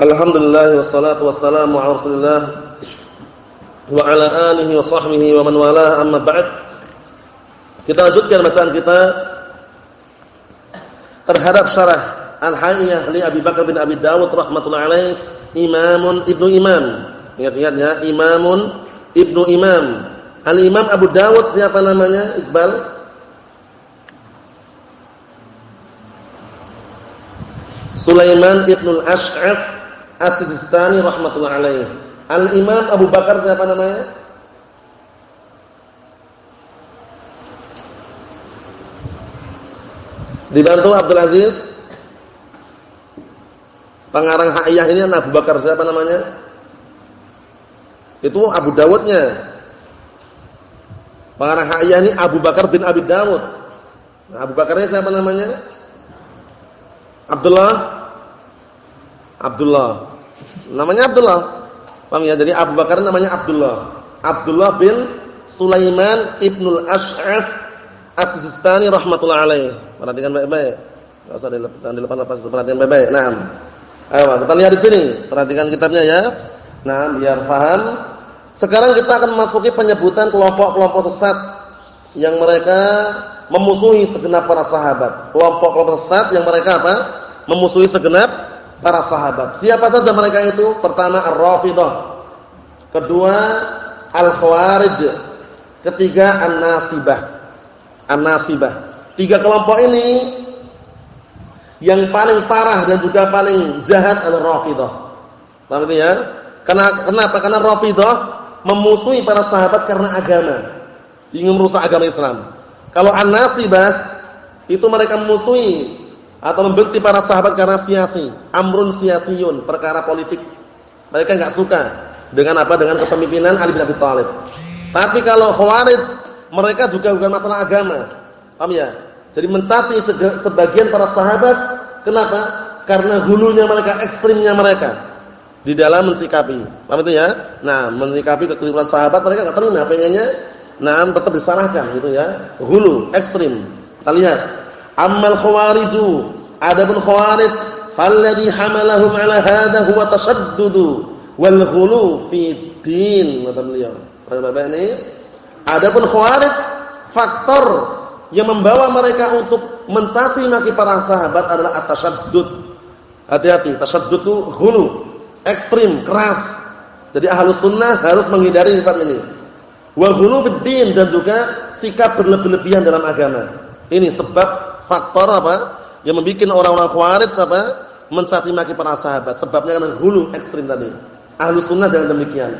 Alhamdulillah wassalatu wassalamu ala Rasulillah wa ala alihi wa sahbihi wa man wala amma ba'd. Kita lanjutkan bacaan kita terhadap syarah Al-Haiyah li Abi Bakar bin Abi Dawud rahimatullah alaih, imamun ibnu imam. Ingat-ingat ya, imamun ibnu imam. Al-Imam Abu Dawud siapa namanya? Iqbal? Sulaiman ibnu al-Ash'af As-Sistani rahmatullah alaih. Al-Imam Abu Bakar siapa namanya? Dibantu Abdul Aziz. Pengarang Ha'iyah ini Abu Bakar siapa namanya? Itu Abu Dawudnya. Pengarang Ha'iyah ini Abu Bakar bin Abi Dawud. Nah, Abu Bakarnya siapa namanya? Abdullah Abdullah. Namanya Abdullah. Paham ya? Jadi Abu Bakar namanya Abdullah. Abdullah bin Sulaiman ibnul Ash'af As-Sistani rahmatullah alaih. Perhatikan baik-baik. Enggak usah dilepas, dilepas lepas itu perhatikan baik-baik. Naam. Ayo, kita lihat di sini. Perhatikan kitabnya ya. Nah, biar paham. Sekarang kita akan memasuki penyebutan kelompok-kelompok sesat yang mereka memusuhi segenap para sahabat. Kelompok-kelompok sesat yang mereka apa? Memusuhi segenap para sahabat. Siapa saja mereka itu? Pertama Ar-Rafidah. Kedua Al-Khawarij. Ketiga An-Nasibah. An-Nasibah. Tiga kelompok ini yang paling parah dan juga paling jahat adalah Rafidah. Paham ya? Karena kenapa? Karena Rafidah memusuhi para sahabat karena agama. Ingin merusak agama Islam. Kalau An-Nasibah itu mereka memusuhi atau membenci para sahabat karena siasi, amrun siasiyun, perkara politik. Mereka enggak suka dengan apa? Dengan kepemimpinan Ali bin Abi Thalib. Tapi kalau Khawarij, mereka juga bukan masalah agama. Paham ya? Jadi mencaci sebagian para sahabat, kenapa? Karena hulunya mereka, ekstrimnya mereka di dalam mensikapi. Paham itu ya? Nah, mensikapi kekeliruan sahabat mereka enggak terima, pengennya nah tetap disalahkan gitu ya. Hulu, ekstrim. Kita lihat Ammal khawariju, adapun khawarij, falladhi hamalahum ala hadha huwa tashaddudu wal ghulu fi din, kata beliau. Bapak ini, adapun khawarij, faktor yang membawa mereka untuk mencaci maki para sahabat adalah at-tashaddud. Hati-hati, tashaddud itu ghulu, ekstrim, keras. Jadi ahlus sunnah harus menghindari sifat ini. Wal ghulu fi din dan juga sikap berlebih-lebihan dalam agama. Ini sebab faktor apa? Yang membuat orang-orang khawarij apa? Mencaci maki para sahabat. Sebabnya kan hulu ekstrim tadi. Ahlus sunnah jangan demikian.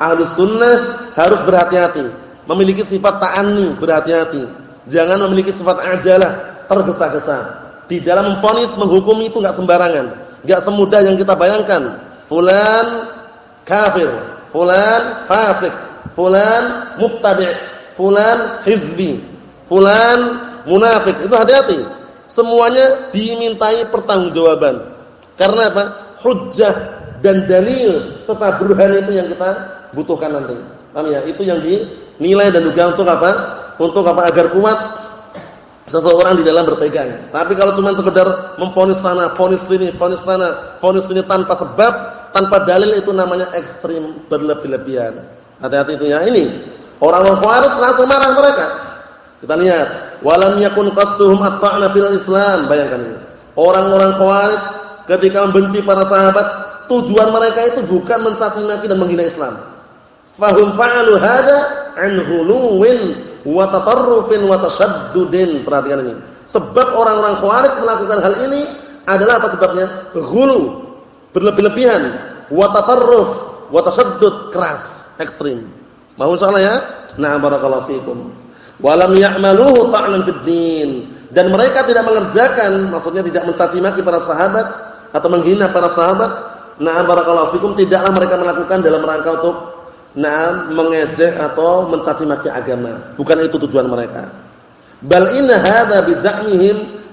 Ahlus sunnah harus berhati-hati. Memiliki sifat ta'anni berhati-hati. Jangan memiliki sifat ajalah tergesa-gesa. Di dalam memfonis menghukumi itu enggak sembarangan. Enggak semudah yang kita bayangkan. Fulan kafir. Fulan fasik. Fulan mubtadi' fulan hizbi. Fulan munafik. Itu hati-hati. Semuanya dimintai pertanggungjawaban. Karena apa? Hujjah dan dalil serta burhan itu yang kita butuhkan nanti. Paham ya? Itu yang dinilai dan juga untuk apa? Untuk apa? Agar kuat seseorang di dalam berpegang. Tapi kalau cuma sekedar memfonis sana, fonis sini, fonis sana, fonis sini tanpa sebab, tanpa dalil itu namanya ekstrim berlebih-lebihan. Hati-hati itu ya. Ini orang-orang Khawarij langsung marah mereka. Kita lihat Walam yakun qasduhum at-ta'na fil Islam. Bayangkan ini. Orang-orang Khawarij ketika membenci para sahabat, tujuan mereka itu bukan mencaci maki dan menghina Islam. Fahum fa'alu hada an ghuluwin wa tatarrufin wa tashaddudin. Perhatikan ini. Sebab orang-orang Khawarij melakukan hal ini adalah apa sebabnya? Ghulu, berlebih-lebihan, wa tatarruf, wa tashaddud, keras, ekstrim. Mau insyaallah ya? Nah, barakallahu fikum walam ya'maluhu ta'lan fid din. Dan mereka tidak mengerjakan maksudnya tidak mencaci maki para sahabat atau menghina para sahabat. Nah barakallahu fikum tidaklah mereka melakukan dalam rangka untuk nah mengejek atau mencaci maki agama. Bukan itu tujuan mereka. Bal inna hadza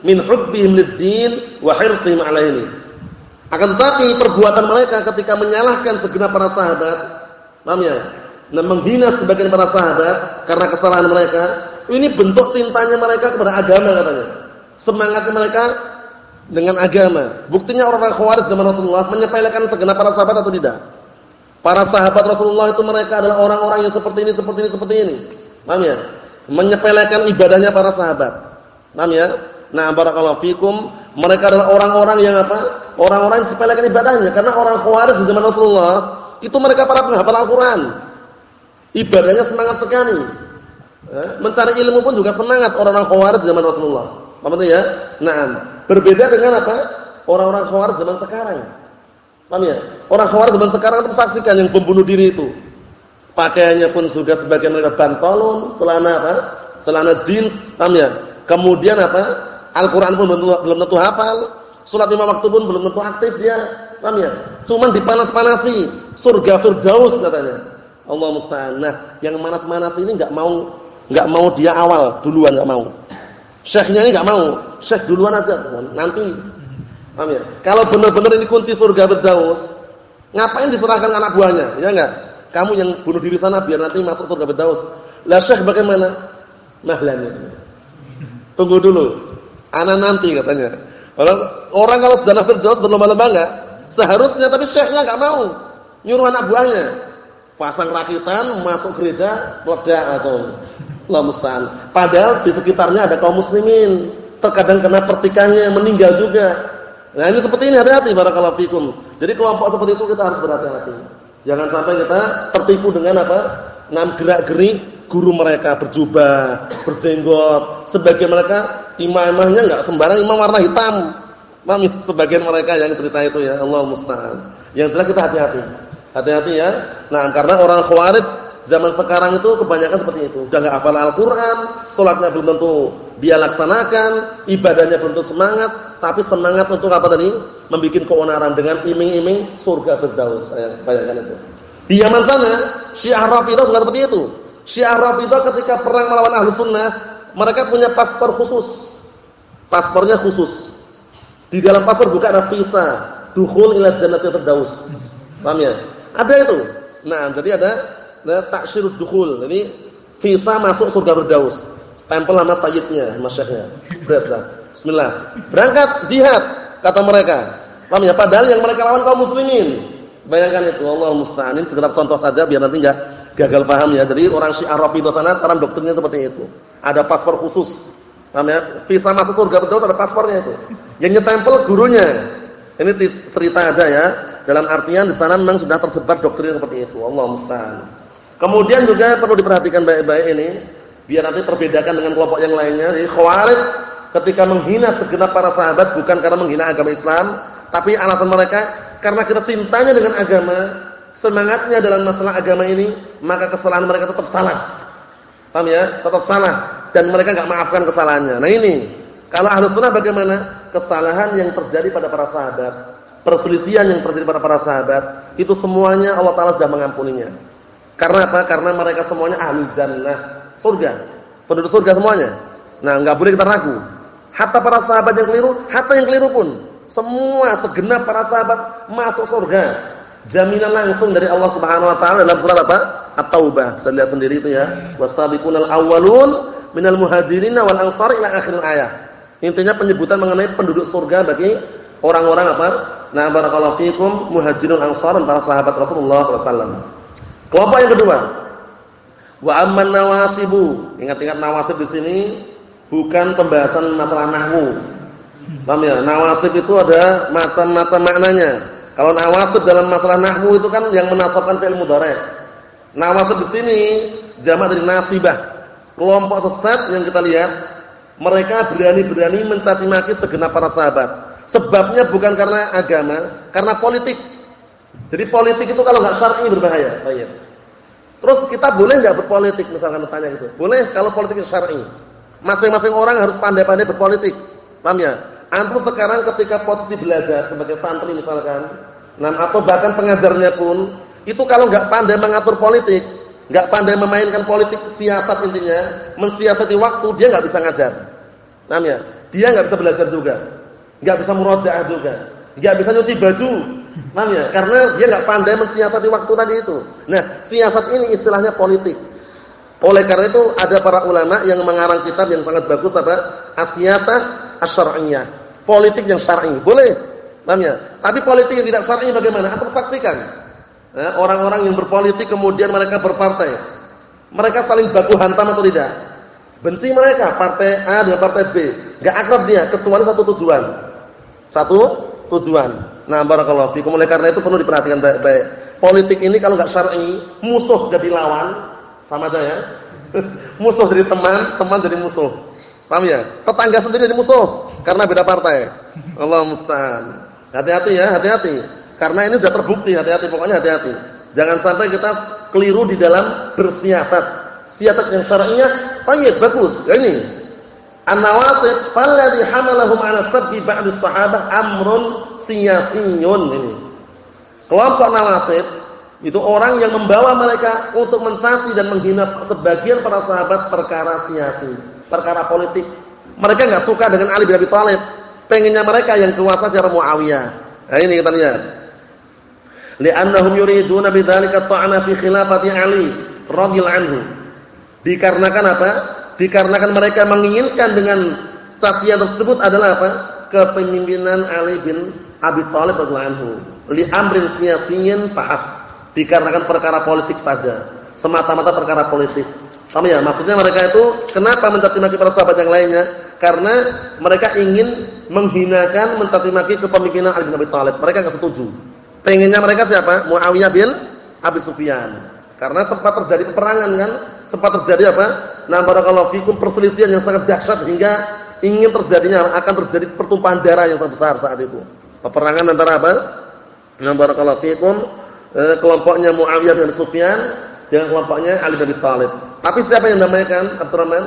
min hubbihim lid-din wa hirsihim 'alaihi akan tetapi perbuatan mereka ketika menyalahkan segenap para sahabat paham ya dan menghina sebagian para sahabat karena kesalahan mereka, ini bentuk cintanya mereka kepada agama katanya. Semangatnya mereka dengan agama. Buktinya orang-orang Khawarij zaman Rasulullah menyepelekan segenap para sahabat atau tidak? Para sahabat Rasulullah itu mereka adalah orang-orang yang seperti ini, seperti ini, seperti ini. Paham ya? Menyepelekan ibadahnya para sahabat. Paham ya? Nah, barakallahu fikum, mereka adalah orang-orang yang apa? Orang-orang yang sepelekan ibadahnya karena orang Khawarij zaman Rasulullah itu mereka para penghafal Al-Qur'an. Ibadahnya semangat sekali. Eh, mencari ilmu pun juga semangat orang-orang Khawarij zaman Rasulullah. Paham ya? Nah, berbeda dengan apa? Orang-orang Khawarij zaman sekarang. Paham ya? Orang Khawarij zaman sekarang itu saksikan yang pembunuh diri itu. Pakaiannya pun sudah sebagian mereka bantalon, celana apa? Celana jeans, paham ya? Kemudian apa? Al-Qur'an pun belum, belum tentu hafal. Salat lima waktu pun belum tentu aktif dia. Paham ya? Cuman dipanas-panasi, surga firdaus katanya. Allah musta'an. Nah, yang manas-manas ini enggak mau enggak mau dia awal, duluan enggak mau. Syekhnya ini enggak mau. Syekh duluan aja, nanti. Paham ya? Kalau benar-benar ini kunci surga firdaus, ngapain diserahkan anak buahnya? Ya enggak? Kamu yang bunuh diri sana biar nanti masuk surga firdaus. Lah Syekh bagaimana? Mahlan Tunggu dulu. Anak nanti katanya. Orang, orang kalau sudah firdaus berlomba-lomba enggak? Seharusnya tapi syekhnya enggak mau. Nyuruh anak buahnya. Pasang rakitan, masuk gereja, meledak langsung. Allah. Padahal di sekitarnya ada kaum muslimin. Terkadang kena pertikaiannya, meninggal juga. Nah ini seperti ini hati-hati barakallahu fikum. Jadi kelompok seperti itu kita harus berhati-hati. Jangan sampai kita tertipu dengan apa? Nam gerak-gerik guru mereka berjubah, berjenggot. Sebagian mereka imam-imamnya enggak sembarang imam warna hitam. Mami ya? sebagian mereka yang cerita itu ya, Allah musta'an. Yang jelas kita hati-hati. Hati-hati ya. Nah, karena orang Khawarij zaman sekarang itu kebanyakan seperti itu. Udah enggak hafal Al-Qur'an, salatnya belum tentu dia laksanakan, ibadahnya belum tentu semangat, tapi semangat untuk apa tadi? Membikin keonaran dengan iming-iming surga firdaus. Ya, bayangkan itu. Di Yaman sana, Syiah Rafidhah juga seperti itu. Syiah Rafidhah ketika perang melawan Ahlus Sunnah, mereka punya paspor khusus. Paspornya khusus. Di dalam paspor bukan ada visa dukhul ila jannatil firdaus. Paham ya? Ada itu. Nah, jadi ada nah, taksyirud dukhul. Ini visa masuk surga firdaus. Stempel sama sayyidnya, masyaihnya. Berat Bismillah. Berangkat jihad kata mereka. Paham ya? Padahal yang mereka lawan kaum muslimin. Bayangkan itu, Allah musta'an. Ini sekedar contoh saja biar nanti enggak gagal paham ya. Jadi orang Syiah Rafidhah sana orang doktrinnya seperti itu. Ada paspor khusus. Namanya visa masuk surga betul ada paspornya itu. Yang nyetempel gurunya. Ini cerita aja ya. Dalam artian di sana memang sudah tersebar doktrin seperti itu. Allah musta'an. Kemudian juga perlu diperhatikan baik-baik ini biar nanti terbedakan dengan kelompok yang lainnya. Jadi Khawarij ketika menghina segenap para sahabat bukan karena menghina agama Islam, tapi alasan mereka karena kita cintanya dengan agama, semangatnya dalam masalah agama ini, maka kesalahan mereka tetap salah. Paham ya? Tetap salah dan mereka enggak maafkan kesalahannya. Nah ini, kalau Ahlus Sunnah bagaimana? Kesalahan yang terjadi pada para sahabat, perselisihan yang terjadi pada para sahabat, itu semuanya Allah taala sudah mengampuninya. Karena apa? Karena mereka semuanya ahli jannah, surga. Penduduk surga semuanya. Nah, enggak boleh kita ragu. Hatta para sahabat yang keliru, hatta yang keliru pun, semua segenap para sahabat masuk surga. Jaminan langsung dari Allah Subhanahu wa taala dalam surat apa? At-Taubah. Bisa lihat sendiri itu ya. Wasabiqunal awwalun minal muhajirin wal ansar ila akhir ayat. Intinya penyebutan mengenai penduduk surga bagi orang-orang apa? Nah, barakallahu fikum muhajirun ansar dan para sahabat Rasulullah SAW. Kelompok yang kedua. Wa amman nawasibu. Ingat-ingat nawasib di sini bukan pembahasan masalah nahwu. Paham ya? Nawasib itu ada macam-macam maknanya. Kalau nawasib dalam masalah nahwu itu kan yang menasabkan fi'il mudhari'. Nawasib di sini jamak dari nasibah. Kelompok sesat yang kita lihat, mereka berani-berani mencaci maki segenap para sahabat. Sebabnya bukan karena agama, karena politik. Jadi politik itu kalau nggak syar'i berbahaya. Baik. Terus kita boleh nggak berpolitik misalkan tanya gitu. Boleh kalau politik syar'i. Masing-masing orang harus pandai-pandai berpolitik. Paham ya? Antum sekarang ketika posisi belajar sebagai santri misalkan, nah atau bahkan pengajarnya pun itu kalau nggak pandai mengatur politik, nggak pandai memainkan politik siasat intinya, mensiasati waktu, dia nggak bisa ngajar. Namanya, dia nggak bisa belajar juga, nggak bisa murojaah juga, nggak bisa nyuci baju. Namanya, karena dia nggak pandai mensiasati waktu tadi itu. Nah, siasat ini istilahnya politik. Oleh karena itu ada para ulama yang mengarang kitab yang sangat bagus apa? As-siyasah Politik yang syar'i. Boleh. Paham ya? Tapi politik yang tidak syar'i bagaimana? Antum saksikan. Eh, orang-orang yang berpolitik kemudian mereka berpartai. Mereka saling baku hantam atau tidak? Benci mereka partai A dengan partai B. Enggak akrab dia kecuali satu tujuan. Satu tujuan. Nah, barakallahu fikum. Oleh karena itu perlu diperhatikan baik-baik. Politik ini kalau enggak syar'i, musuh jadi lawan, sama aja ya. musuh jadi teman, teman jadi musuh. Paham ya? Tetangga sendiri jadi musuh karena beda partai. Allah musta'an. Hati-hati ya, hati-hati. Karena ini sudah terbukti, hati-hati pokoknya hati-hati. Jangan sampai kita keliru di dalam bersiasat. Siasat yang syar'iyyah, baik, bagus. Ya ini. An-nawasib falladhi hamalahum 'ala sabbi ba'd as-sahabah amrun siyasiyyun ini. Kelompok nawasib itu orang yang membawa mereka untuk mencaci dan menghina sebagian para sahabat perkara siasi perkara politik. Mereka enggak suka dengan Ali bin Abi Thalib. Pengennya mereka yang kuasa cara Muawiyah. Nah ini kita lihat. Li'annahum yuriduna bidzalika ta'ana fi khilafati Ali radhiyallahu anhu. Dikarenakan apa? Dikarenakan mereka menginginkan dengan cacian tersebut adalah apa? Kepemimpinan Ali bin Abi Thalib radhiyallahu anhu. Li amrin siyasiyyin fahas. Dikarenakan perkara politik saja. Semata-mata perkara politik. Paham ya? Maksudnya mereka itu kenapa mencaci maki para sahabat yang lainnya? Karena mereka ingin menghinakan, mencaci maki kepemimpinan Ali bin Abi Thalib. Mereka enggak setuju. Pengennya mereka siapa? Muawiyah bin Abi Sufyan. Karena sempat terjadi peperangan kan? Sempat terjadi apa? Nah, barakallahu fikum perselisihan yang sangat dahsyat hingga ingin terjadinya akan terjadi pertumpahan darah yang sangat besar saat itu. Peperangan antara apa? Nah, barakallahu fikum eh, kelompoknya Muawiyah bin Sufyan dengan kelompoknya Ali bin Abi Thalib. Tapi siapa yang mendamaikan Abdurrahman?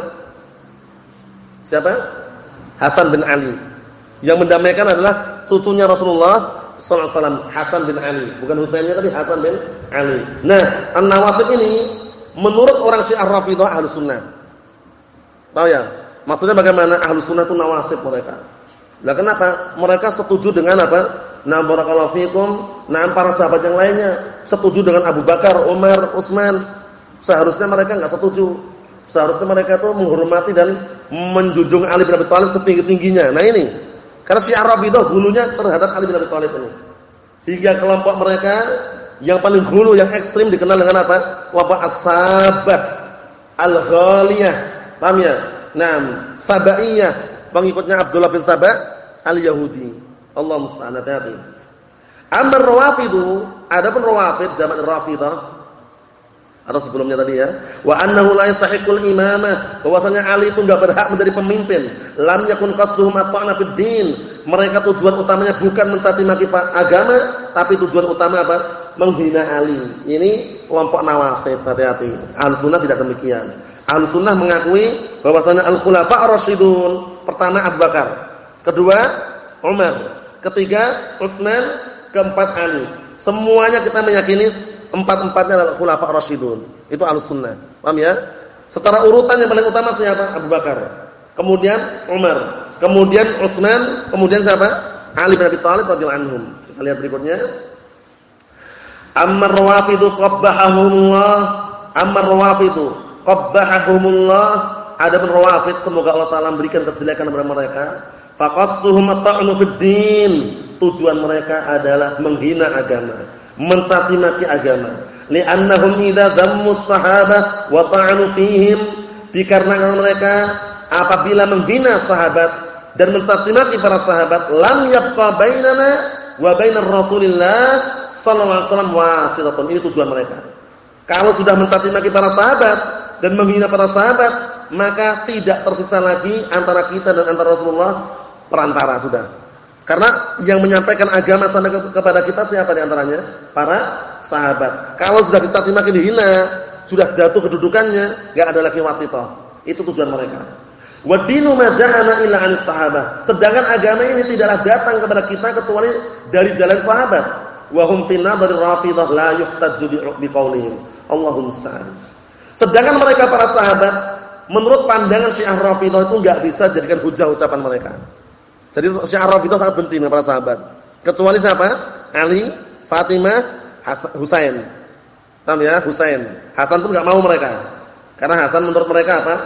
Siapa? Hasan bin Ali. Yang mendamaikan adalah cucunya Rasulullah sallallahu alaihi wasallam, Hasan bin Ali. Bukan Husainnya tapi Hasan bin Ali. Nah, An-Nawasib ini menurut orang Syiah Rafidhah Ahlus Sunnah. Tahu ya? Maksudnya bagaimana Ahlus Sunnah itu nawasib mereka. Lah kenapa? Mereka setuju dengan apa? Nah barakallahu fikum, nah para sahabat yang lainnya setuju dengan Abu Bakar, Umar, Utsman, Seharusnya mereka enggak setuju. Seharusnya mereka itu menghormati dan menjunjung Ali bin Abi Thalib setinggi-tingginya. Nah ini, karena Arab itu hulunya terhadap Ali bin Abi Thalib ini. Hingga kelompok mereka yang paling hulu, yang ekstrim dikenal dengan apa? Wabah as-sabah al-ghaliyah. Paham ya? Nah, Sabaiyah, pengikutnya Abdullah bin Sabah al-Yahudi. Allah musta'an hati-hati. Amr Rawafidu, adapun Rawafid zaman Rafidah atau sebelumnya tadi ya wa annahu la yastahiqul imamah bahwasanya Ali itu enggak berhak menjadi pemimpin lam yakun qasduhum at'ana fid din mereka tujuan utamanya bukan mencaci maki agama tapi tujuan utama apa menghina Ali ini kelompok nawasib hati-hati Ahlussunnah tidak demikian Ahlussunnah mengakui bahwasanya al-khulafa ar-rasyidun pertama Abu Bakar kedua Umar ketiga Utsman keempat Ali semuanya kita meyakini Empat-empatnya adalah khulafa rasyidun. Itu al-sunnah. Paham ya? Secara urutan yang paling utama siapa? Abu Bakar. Kemudian Umar. Kemudian Utsman. Kemudian siapa? Ali bin Abi Thalib radhiyallahu anhum. Kita lihat berikutnya. Ammar rawafidu qabbahahumullah. Ammar rawafidu qabbahahumullah. Adapun rawafid semoga Allah taala memberikan kejelekan kepada mereka. Faqastuhum at-ta'nu fid din. Tujuan mereka adalah menghina agama mencaci maki agama. Li'annahum idza dhammu sahabah wa ta'anu fihim dikarenakan mereka apabila menghina sahabat dan mencaci maki para sahabat lam yabqa bainana wa bainar Rasulillah sallallahu alaihi wasallam wasilatun. Ini tujuan mereka. Kalau sudah mencaci maki para sahabat dan menghina para sahabat, maka tidak tersisa lagi antara kita dan antara Rasulullah perantara sudah. Karena yang menyampaikan agama ke kepada kita siapa di antaranya? Para sahabat. Kalau sudah dicaci maki dihina, sudah jatuh kedudukannya, enggak ada lagi wasithah. Itu tujuan mereka. Wa dinu ma ja'ana illa 'anis sahabah. Sedangkan agama ini tidaklah datang kepada kita kecuali dari jalan sahabat. Wa hum fi nadhari rafidah la yuhtaju bi qaulihim. Allahumma musta'an. Sedangkan mereka para sahabat menurut pandangan Syiah Rafidah itu enggak bisa jadikan hujah ucapan mereka. Jadi Syiah itu sangat benci dengan para sahabat. Kecuali siapa? Ali, Fatimah, Husain. Paham ya? Husain. Hasan pun enggak mau mereka. Karena Hasan menurut mereka apa?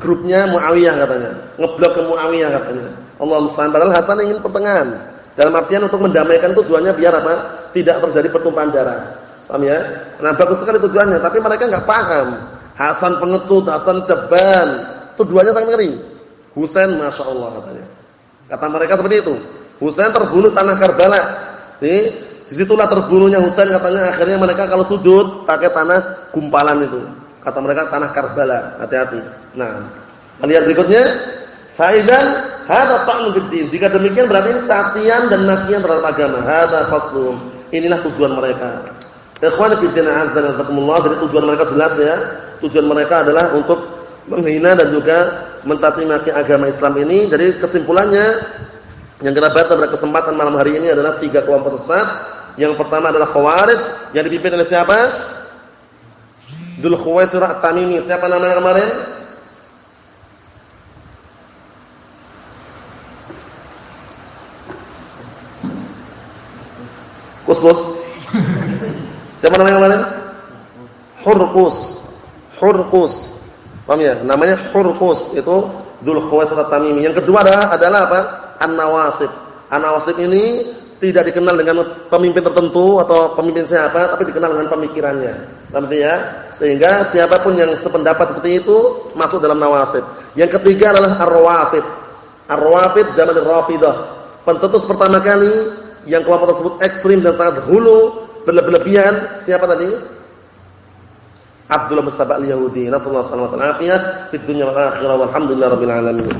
grupnya Muawiyah katanya. Ngeblok ke Muawiyah katanya. Allah musta'an padahal Hasan ingin pertengahan. Dalam artian untuk mendamaikan tujuannya biar apa? Tidak terjadi pertumpahan darah. Paham ya? Nah, bagus sekali tujuannya, tapi mereka enggak paham. Hasan pengecut, Hasan ceban. Tujuannya sangat ngeri. Husain Masya Allah katanya. Kata mereka seperti itu. Husain terbunuh tanah Karbala. Di di situlah terbunuhnya Husain katanya akhirnya mereka kalau sujud pakai tanah gumpalan itu. Kata mereka tanah Karbala. Hati-hati. Nah, lihat berikutnya. Faidan hada ta'nu fid Jika demikian berarti ini cacian dan makian terhadap agama. Hada qaslum. Inilah tujuan mereka. Ikhwan fi din azza wa jazakumullah. Jadi tujuan mereka jelas ya. Tujuan mereka adalah untuk menghina dan juga mencaci maki agama Islam ini. Jadi kesimpulannya yang kita baca pada kesempatan malam hari ini adalah tiga kelompok sesat. Yang pertama adalah Khawarij yang dipimpin oleh siapa? Dzul Khuwaisirah At-Tamimi. Siapa namanya kemarin? Kus-kus. Siapa namanya kemarin? Hurqus. Hurqus. Paham ya? Namanya Hurqus itu Dzul Khuwaisir At-Tamimi. Yang kedua adalah, adalah apa? An-Nawasib. An-Nawasib ini tidak dikenal dengan pemimpin tertentu atau pemimpin siapa, tapi dikenal dengan pemikirannya. Paham ya? Sehingga siapa pun yang sependapat seperti itu masuk dalam Nawasib. Yang ketiga adalah Ar-Rawafid. Ar-Rawafid zaman Rafidah. Pencetus pertama kali yang kelompok tersebut ekstrim dan sangat hulu, berlebihan, siapa tadi? Abdullah bin al-Yahudi. Nasallahu alaihi wasallam fid dunya wal akhirah alamin.